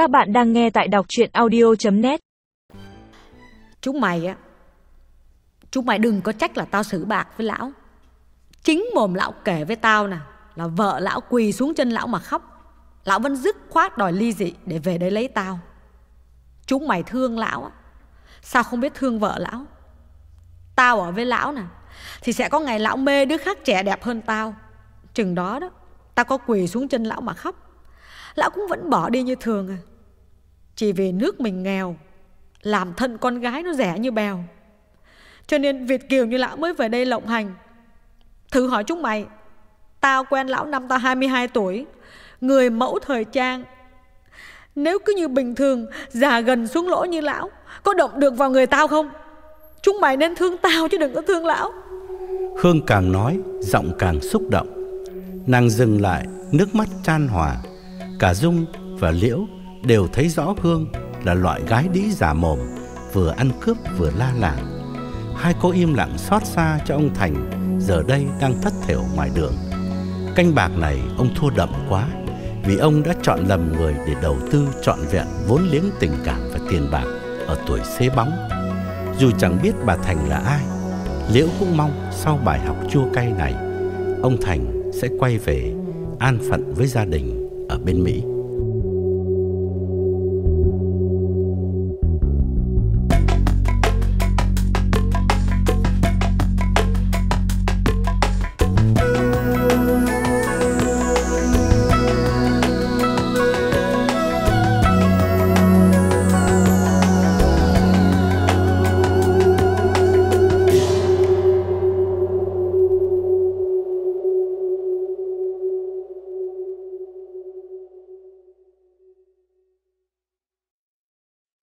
Các bạn đang nghe tại đọc chuyện audio.net Chúng mày á Chúng mày đừng có trách là tao xử bạc với lão. Chính mồm lão kể với tao nè, Là vợ lão quỳ xuống chân lão mà khóc. Lão vẫn dứt khoát đòi ly dị Để về đây lấy tao. Chúng mày thương lão á, Sao không biết thương vợ lão? Tao ở với lão nè, Thì sẽ có ngày lão mê đứa khác trẻ đẹp hơn tao. Chừng đó đó, Tao có quỳ xuống chân lão mà khóc. Lão cũng vẫn bỏ đi như thường à. Chỉ vì nước mình nghèo, Làm thân con gái nó rẻ như bèo. Cho nên Việt Kiều như lão mới về đây lộng hành. Thử hỏi chúng mày, Tao quen lão năm tao 22 tuổi, Người mẫu thời trang. Nếu cứ như bình thường, Già gần xuống lỗ như lão, Có động được vào người tao không? Chúng mày nên thương tao chứ đừng có thương lão. Hương càng nói, Giọng càng xúc động. Nàng dừng lại, Nước mắt chan hòa. Cả Dung và Liễu đều thấy rõ Hương là loại gái đĩ giả mồm, vừa ăn cướp vừa la làng. Hai cô im lặng xót xa cho ông Thành, giờ đây đang thất thểu ngoài đường. Canh bạc này ông thua đậm quá, vì ông đã chọn lầm người để đầu tư trọn vẹn vốn liếng tình cảm và tiền bạc ở tuổi xế bóng. Dù chẳng biết bà Thành là ai, Liễu cũng mong sau bài học chua cay này, ông Thành sẽ quay về an phận với gia đình ở bên Mỹ.